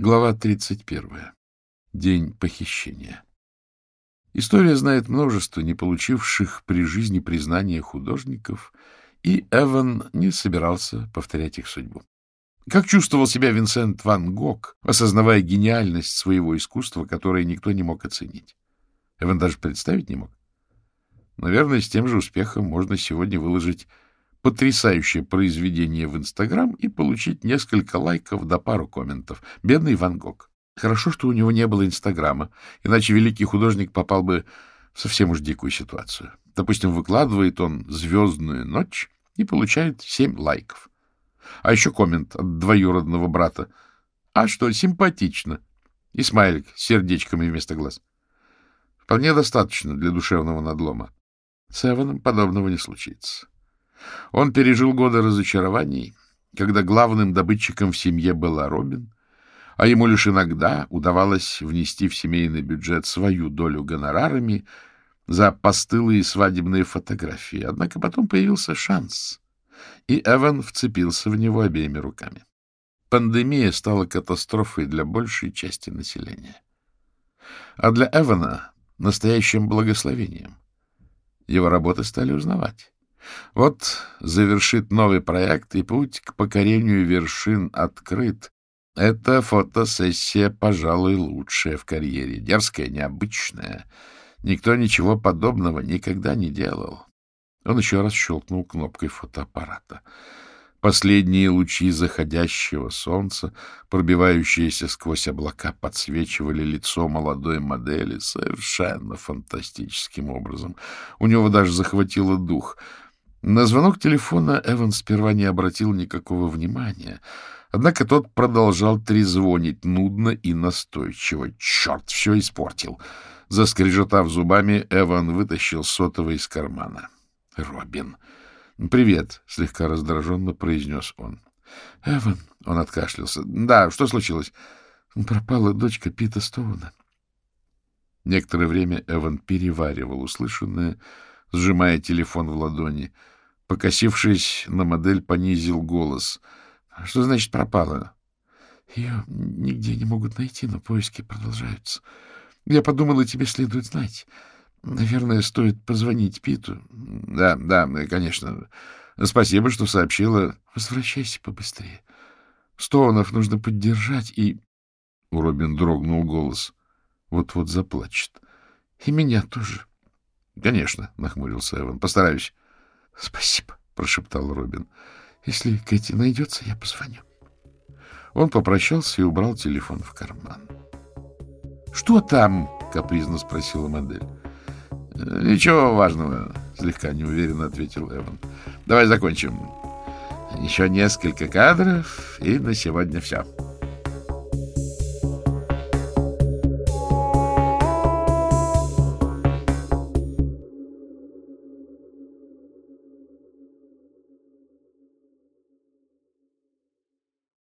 Глава 31. День похищения. История знает множество не получивших при жизни признания художников, и Эван не собирался повторять их судьбу. Как чувствовал себя Винсент Ван Гог, осознавая гениальность своего искусства, которое никто не мог оценить? Эван даже представить не мог. Наверное, с тем же успехом можно сегодня выложить потрясающее произведение в Инстаграм и получить несколько лайков да пару комментов. Бедный Ван Гог. Хорошо, что у него не было Инстаграма, иначе великий художник попал бы в совсем уж дикую ситуацию. Допустим, выкладывает он «Звездную ночь» и получает семь лайков. А еще коммент от двоюродного брата. А что, симпатично. И смайлик с сердечками вместо глаз. Вполне достаточно для душевного надлома. С Эваном подобного не случится. Он пережил годы разочарований, когда главным добытчиком в семье была Робин, а ему лишь иногда удавалось внести в семейный бюджет свою долю гонорарами за постылые свадебные фотографии. Однако потом появился шанс, и Эван вцепился в него обеими руками. Пандемия стала катастрофой для большей части населения. А для Эвана — настоящим благословением. Его работы стали узнавать. Вот завершит новый проект, и путь к покорению вершин открыт. Эта фотосессия, пожалуй, лучшая в карьере, дерзкая, необычная. Никто ничего подобного никогда не делал. Он еще раз щелкнул кнопкой фотоаппарата. Последние лучи заходящего солнца, пробивающиеся сквозь облака, подсвечивали лицо молодой модели совершенно фантастическим образом. У него даже захватило дух — на звонок телефона Эван сперва не обратил никакого внимания, однако тот продолжал трезвонить нудно и настойчиво. Черт, все испортил! Заскрежетав зубами, Эван вытащил сотовый из кармана. — Робин! — Привет! — слегка раздраженно произнес он. — Эван! — он откашлялся. — Да, что случилось? — Пропала дочка Пита Стоуна. Некоторое время Эван переваривал услышанное, сжимая телефон в ладони — Покосившись на модель, понизил голос. — Что значит пропала? — Ее нигде не могут найти, но поиски продолжаются. Я подумала, тебе следует знать. Наверное, стоит позвонить Питу. — Да, да, конечно. Спасибо, что сообщила. — Возвращайся побыстрее. Стоунов нужно поддержать, и... У Робин дрогнул голос. Вот-вот заплачет. — И меня тоже. — Конечно, — нахмурился Эван. — Постараюсь. — Спасибо, — прошептал Робин. — Если Кэти найдется, я позвоню. Он попрощался и убрал телефон в карман. — Что там? — капризно спросила модель. — Ничего важного, — слегка неуверенно ответил Эван. — Давай закончим. Еще несколько кадров, и на сегодня все. —